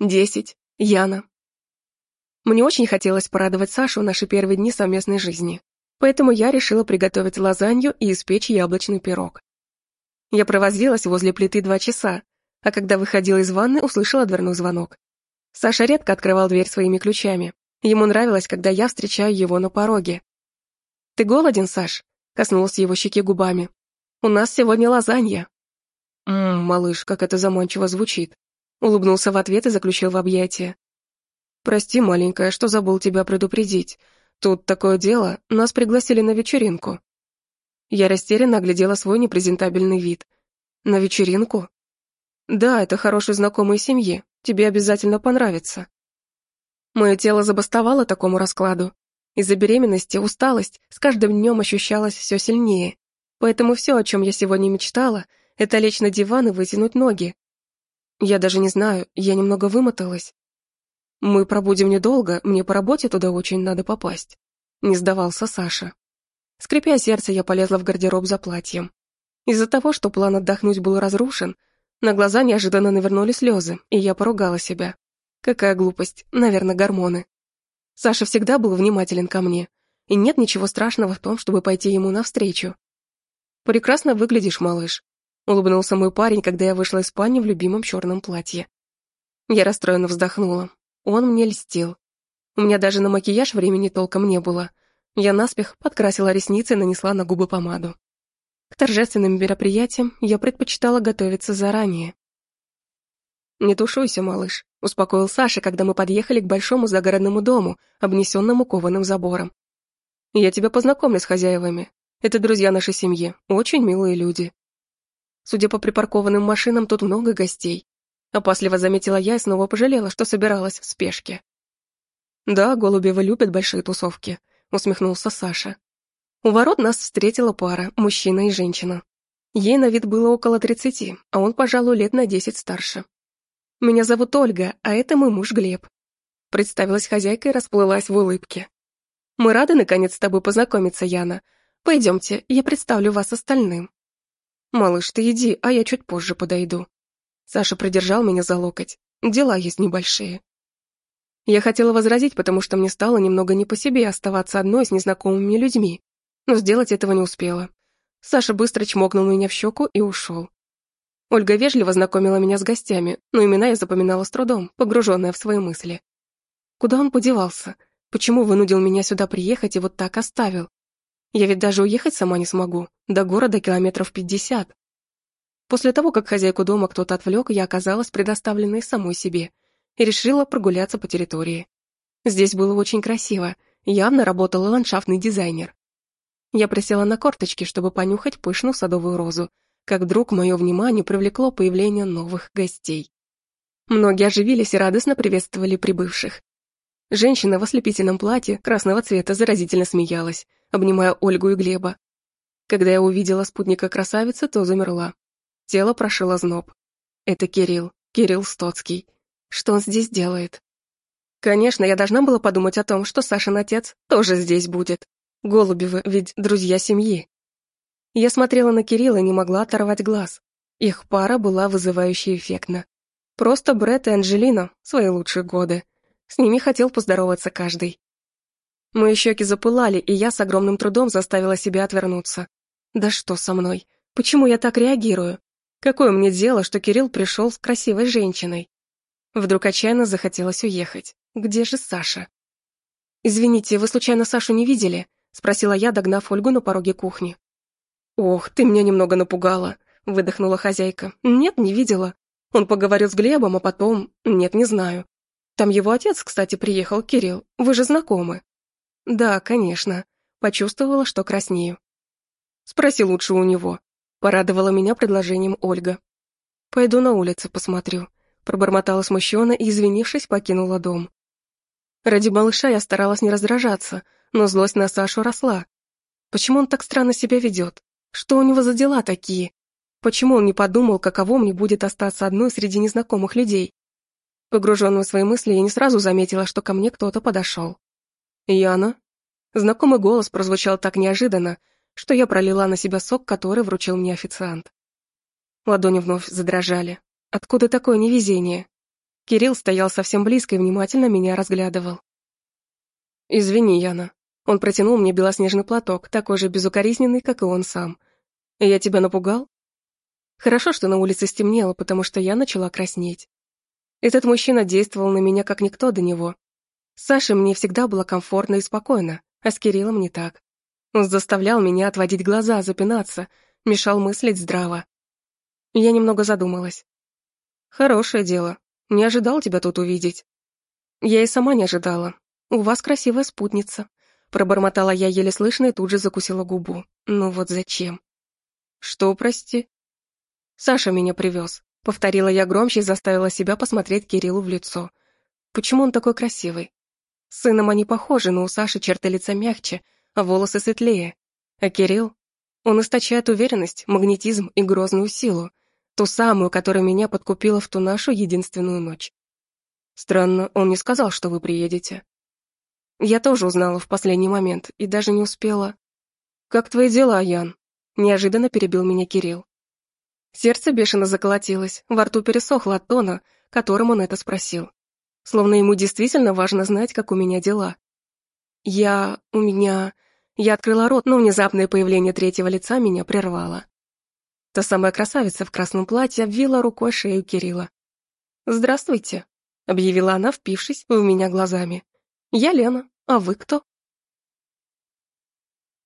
десять, Яна. Мне очень хотелось порадовать Сашу наши первые дни совместной жизни, поэтому я решила приготовить лазанью и испечь яблочный пирог. Я провозилась возле плиты два часа, а когда выходила из ванны, услышала дверной звонок. Саша редко открывал дверь своими ключами. Ему нравилось, когда я встречаю его на пороге. «Ты голоден, Саш?» — коснулась его щеки губами. «У нас сегодня лазанья». «Ммм, малыш, как это заманчиво звучит», — улыбнулся в ответ и заключил в объятия. «Прости, маленькая, что забыл тебя предупредить. Тут такое дело, нас пригласили на вечеринку». Я растерянно оглядела свой непрезентабельный вид. «На вечеринку?» «Да, это хороший знакомый семьи. Тебе обязательно понравится». Мое тело забастовало такому раскладу. Из-за беременности усталость с каждым днем ощущалась все сильнее. Поэтому все, о чем я сегодня мечтала, это лечь на диван и вытянуть ноги. Я даже не знаю, я немного вымоталась. «Мы пробудем недолго, мне по работе туда очень надо попасть», — не сдавался Саша. Скрипя сердце, я полезла в гардероб за платьем. Из-за того, что план отдохнуть был разрушен, на глаза неожиданно навернули слезы, и я поругала себя. Какая глупость, наверное, гормоны. Саша всегда был внимателен ко мне, и нет ничего страшного в том, чтобы пойти ему навстречу. «Прекрасно выглядишь, малыш», — улыбнулся мой парень, когда я вышла из спальни в любимом черном платье. Я расстроенно вздохнула. Он мне льстил. У меня даже на макияж времени толком не было. Я наспех подкрасила ресницы и нанесла на губы помаду. К торжественным мероприятиям я предпочитала готовиться заранее. «Не тушуйся, малыш», — успокоил Саша, когда мы подъехали к большому загородному дому, обнесенному кованым забором. «Я тебя познакомлю с хозяевами. Это друзья нашей семьи, очень милые люди». Судя по припаркованным машинам, тут много гостей. Опасливо заметила я и снова пожалела, что собиралась в спешке. «Да, Голубевы любят большие тусовки», — усмехнулся Саша. У ворот нас встретила пара, мужчина и женщина. Ей на вид было около тридцати, а он, пожалуй, лет на десять старше. «Меня зовут Ольга, а это мой муж Глеб». Представилась хозяйка и расплылась в улыбке. «Мы рады, наконец, с тобой познакомиться, Яна. Пойдемте, я представлю вас остальным». «Малыш, ты иди, а я чуть позже подойду», Саша придержал меня за локоть. Дела есть небольшие. Я хотела возразить, потому что мне стало немного не по себе оставаться одной с незнакомыми людьми, но сделать этого не успела. Саша быстро чмокнул меня в щеку и ушел. Ольга вежливо знакомила меня с гостями, но имена я запоминала с трудом, погруженная в свои мысли. Куда он подевался? Почему вынудил меня сюда приехать и вот так оставил? Я ведь даже уехать сама не смогу, до города километров пятьдесят. После того, как хозяйку дома кто-то отвлек, я оказалась предоставленной самой себе и решила прогуляться по территории. Здесь было очень красиво, явно работал ландшафтный дизайнер. Я присела на корточки, чтобы понюхать пышную садовую розу, как вдруг мое внимание привлекло появление новых гостей. Многие оживились и радостно приветствовали прибывших. Женщина в ослепительном платье красного цвета заразительно смеялась, обнимая Ольгу и Глеба. Когда я увидела спутника красавицы, то замерла. Тело прошило зноб. Это Кирилл, Кирилл Стоцкий. Что он здесь делает? Конечно, я должна была подумать о том, что Сашин отец тоже здесь будет. Голубевы ведь друзья семьи. Я смотрела на Кирилла и не могла оторвать глаз. Их пара была вызывающе эффектна. Просто Брэд и Анджелина, свои лучшие годы. С ними хотел поздороваться каждый. Мои щеки запылали, и я с огромным трудом заставила себя отвернуться. Да что со мной? Почему я так реагирую? Какое мне дело, что Кирилл пришел с красивой женщиной? Вдруг отчаянно захотелось уехать. Где же Саша? «Извините, вы случайно Сашу не видели?» — спросила я, догнав Ольгу на пороге кухни. «Ох, ты меня немного напугала», — выдохнула хозяйка. «Нет, не видела. Он поговорил с Глебом, а потом... Нет, не знаю. Там его отец, кстати, приехал, Кирилл. Вы же знакомы?» «Да, конечно». Почувствовала, что краснею. «Спроси лучше у него», Порадовала меня предложением Ольга. «Пойду на улицу посмотрю», — пробормотала смущенно и, извинившись, покинула дом. Ради малыша я старалась не раздражаться, но злость на Сашу росла. Почему он так странно себя ведет? Что у него за дела такие? Почему он не подумал, каково мне будет остаться одной среди незнакомых людей? Погруженная в свои мысли, я не сразу заметила, что ко мне кто-то подошел. «Яна?» Знакомый голос прозвучал так неожиданно, что я пролила на себя сок, который вручил мне официант. Ладони вновь задрожали. Откуда такое невезение? Кирилл стоял совсем близко и внимательно меня разглядывал. «Извини, Яна». Он протянул мне белоснежный платок, такой же безукоризненный, как и он сам. «Я тебя напугал?» Хорошо, что на улице стемнело, потому что я начала краснеть. Этот мужчина действовал на меня, как никто до него. С Сашей мне всегда было комфортно и спокойно, а с Кириллом не так. Он заставлял меня отводить глаза, запинаться, мешал мыслить здраво. Я немного задумалась. «Хорошее дело. Не ожидал тебя тут увидеть». «Я и сама не ожидала. У вас красивая спутница», — пробормотала я еле слышно и тут же закусила губу. «Ну вот зачем?» «Что, прости?» «Саша меня привез», — повторила я громче и заставила себя посмотреть Кириллу в лицо. «Почему он такой красивый? Сыном они похожи, но у Саши черты лица мягче, а волосы светлее. А Кирилл? Он источает уверенность, магнетизм и грозную силу. Ту самую, которая меня подкупила в ту нашу единственную ночь. Странно, он не сказал, что вы приедете. Я тоже узнала в последний момент и даже не успела. «Как твои дела, Ян?» Неожиданно перебил меня Кирилл. Сердце бешено заколотилось, во рту пересохло от тона, которым он это спросил. Словно ему действительно важно знать, как у меня дела. Я... у меня... Я открыла рот, но внезапное появление третьего лица меня прервало. Та самая красавица в красном платье обвила рукой шею Кирилла. «Здравствуйте», — объявила она, впившись в меня глазами. «Я Лена, а вы кто?»